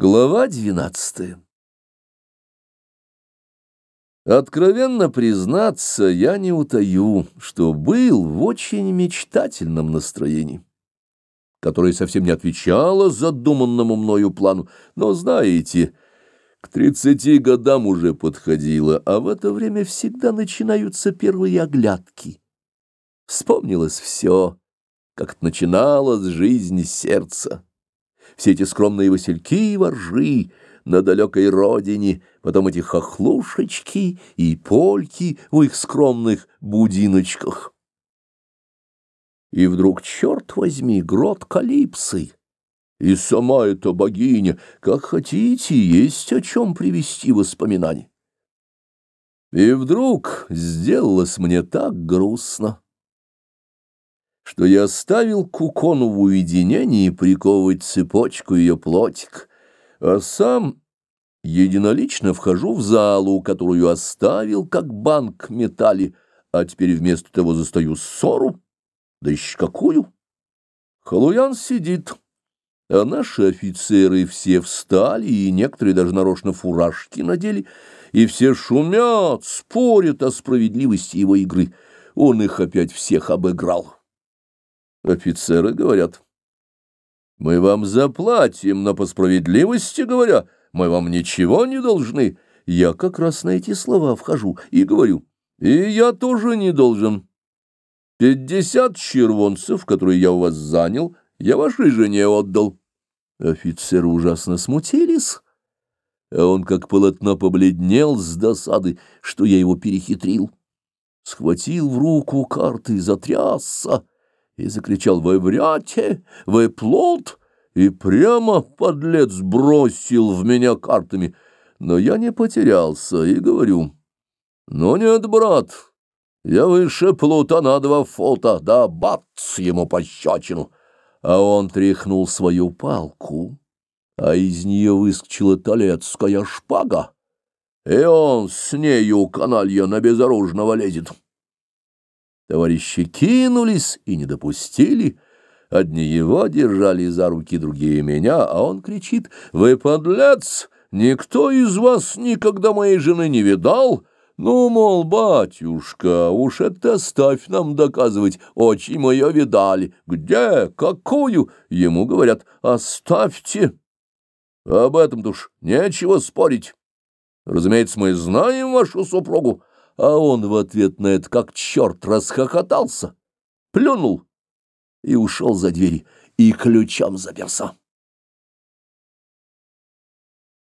Глава двенадцатая. Откровенно признаться, я не утаю, что был в очень мечтательном настроении, которое совсем не отвечало задуманному мною плану, но, знаете, к тридцати годам уже подходило, а в это время всегда начинаются первые оглядки. Вспомнилось все, как начиналась жизнь сердца все эти скромные васильки и воржи на далекой родине, потом эти хохлушечки и польки в их скромных будиночках. И вдруг, черт возьми, грот Калипсы, и сама эта богиня, как хотите, есть о чем привести воспоминания. И вдруг сделалось мне так грустно что я оставил Кукону в уединении приковывать цепочку ее плотик, а сам единолично вхожу в залу, которую оставил как банк металли, а теперь вместо того застаю ссору, да еще какую. Халуян сидит, а наши офицеры все встали, и некоторые даже нарочно фуражки надели, и все шумят, спорят о справедливости его игры. Он их опять всех обыграл. Офицеры говорят, «Мы вам заплатим, но по справедливости говоря, мы вам ничего не должны». Я как раз на эти слова вхожу и говорю, «И я тоже не должен. Пятьдесят червонцев, которые я у вас занял, я вашей жене отдал». Офицеры ужасно смутились, а он как полотно побледнел с досады, что я его перехитрил. Схватил в руку карты, затрясся и закричал «Вы врете! Вы плут!» и прямо, подлец, бросил в меня картами. Но я не потерялся и говорю «Ну нет, брат, я выше плута на два фута, да бац ему пощечину!» А он тряхнул свою палку, а из нее выскочила талецкая шпага, и он с нею, каналья, на безоружного лезет. Товарищи кинулись и не допустили. Одни его держали за руки, другие меня, а он кричит «Вы подлец! Никто из вас никогда моей жены не видал!» Ну, мол, батюшка, уж это оставь нам доказывать, мы ее видали. Где? Какую? Ему говорят, оставьте. Об этом-то уж нечего спорить. Разумеется, мы знаем вашу супругу. А он в ответ на это как черт расхохотался, плюнул и ушел за двери, и ключом заперся.